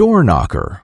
door knocker.